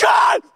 God!